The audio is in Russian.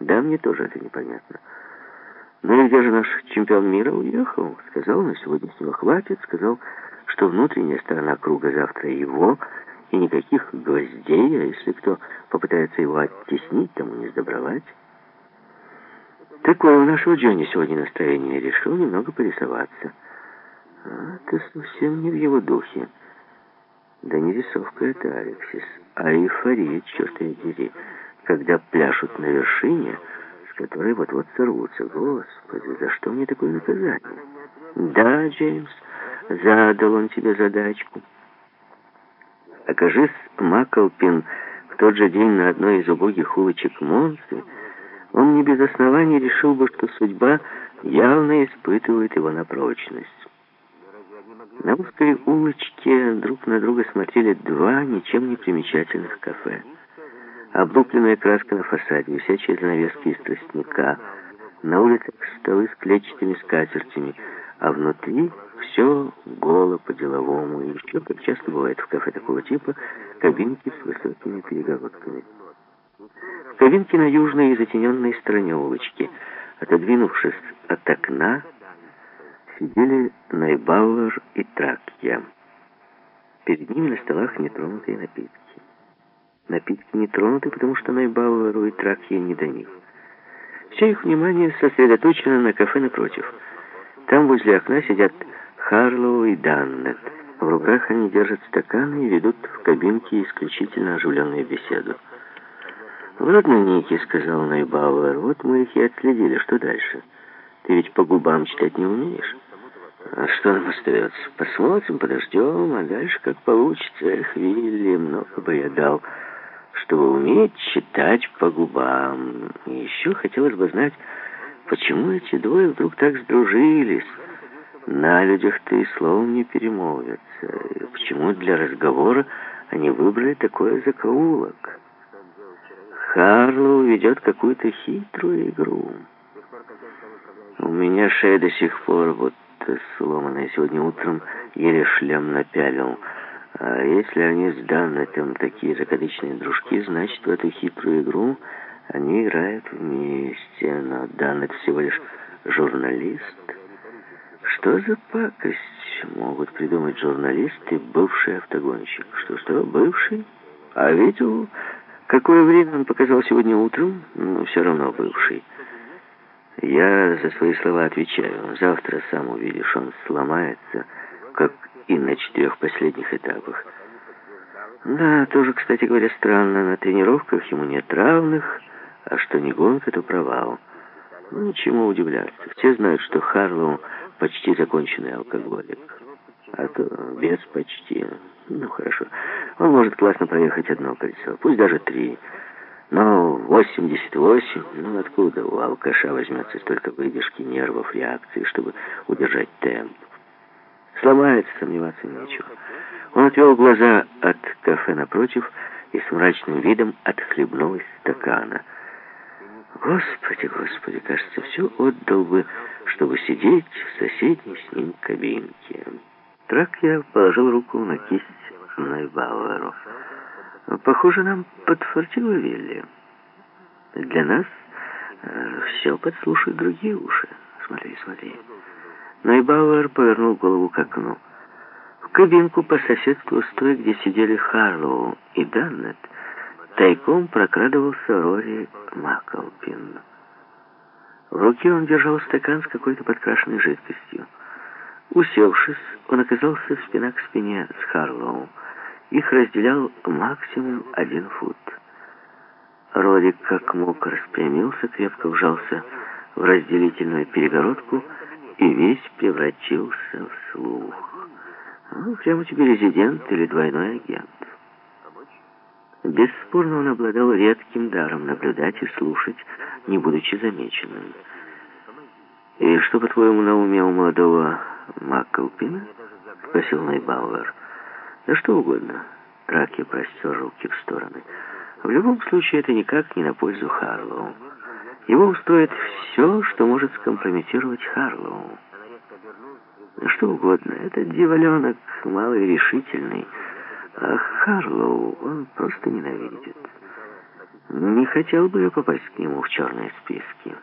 Да, мне тоже это непонятно. Ну где же наш чемпион мира уехал? Сказал, на сегодня с него хватит. Сказал, что внутренняя сторона круга завтра его, и никаких гвоздей, а если кто попытается его оттеснить, тому не сдобровать. Такое у нашего Джонни сегодня настроение. Решил немного порисоваться. А, это совсем не в его духе. Да не рисовка это, Алексис, а эйфория, черт дери, когда пляшут на вершине, с которой вот-вот сорвутся. Господи, за что мне такое наказание? Да, Джеймс, задал он тебе задачку. Окажись Маклпин в тот же день на одной из убогих улочек Монсы, он не без оснований решил бы, что судьба явно испытывает его на прочность. На узкой улочке друг на друга смотрели два ничем не примечательных кафе. Облупленная краска на фасаде, висячие занавески из тростника, на улицах столы с клетчатыми скатертями, а внутри все голо по-деловому, и еще, как часто бывает в кафе такого типа, кабинки с высокими перегородками. В кабинке на южной и затененной стороне улочки, отодвинувшись от окна, сидели Найбауэр и Тракья. Перед ними на столах нетронутые напитки. Напитки не тронуты, потому что Найбауэру и Тракье не до них. Все их внимание сосредоточено на кафе напротив. Там возле окна сидят Харлоу и Даннет. В руках они держат стаканы и ведут в кабинке исключительно оживленную беседу. «Ладно, Ники», — сказал Найбауэр, — «вот мы их и отследили. Что дальше? Ты ведь по губам читать не умеешь?» А что нам остается? Посмотрим, подождем, а дальше как получится. Эх, Вилли, много бы я дал, чтобы уметь читать по губам. И еще хотелось бы знать, почему эти двое вдруг так сдружились. На людях-то и словом не перемолвятся. И почему для разговора они выбрали такой закоулок? Харлоу ведет какую-то хитрую игру. У меня шея до сих пор вот что-то сломанное. Сегодня утром еле шлем напялил. А если они с Даннетом такие закадычные дружки, значит, в эту хитрую игру они играют вместе. Но Даннет всего лишь журналист. Что за пакость могут придумать журналисты, бывший автогонщик? Что-что, бывший? А видел, какое время он показал сегодня утром? Ну, все равно бывший. Я за свои слова отвечаю. Завтра сам увидишь, он сломается, как и на четырех последних этапах. Да, тоже, кстати говоря, странно. На тренировках ему нет равных, а что не гонка, то провал. Ну, чему удивляться. Все знают, что Харлоу почти законченный алкоголик. А то без почти. Ну, хорошо. Он может классно проехать одно кольцо, пусть даже три. Но 88, ну откуда у алкаша возьмется столько выдержки, нервов, реакции, чтобы удержать темп? Сломается, сомневаться нечего. Он отвел глаза от кафе напротив и с мрачным видом отхлебнул из стакана. Господи, господи, кажется, все отдал бы, чтобы сидеть в соседней с ним кабинке. Трак я положил руку на кисть Найбауэру. Похоже, нам подфартило Вилли. Для нас э, все подслушают другие уши. Смотри, смотри. Найбауэр повернул голову к окну. В кабинку по соседству с той, где сидели Харлоу и Даннет, тайком прокрадывался Рори Маклпин. В руке он держал стакан с какой-то подкрашенной жидкостью. Усевшись, он оказался спина к спине с Харлоу. Их разделял максимум один фут. Рорик как мог распрямился, крепко вжался в разделительную перегородку и весь превратился в слух. Ну, прямо тебе резидент или двойной агент. Бесспорно, он обладал редким даром наблюдать и слушать, не будучи замеченным. «И что, по-твоему, на уме у молодого Макколпина?» — спросил Найбауэр. Да что угодно. Траки простер руки в стороны. В любом случае, это никак не на пользу Харлоу. Его устроит все, что может скомпрометировать Харлоу. Что угодно. Этот дьяволенок малый решительный. А Харлоу он просто ненавидит. Не хотел бы я попасть к нему в черные списки.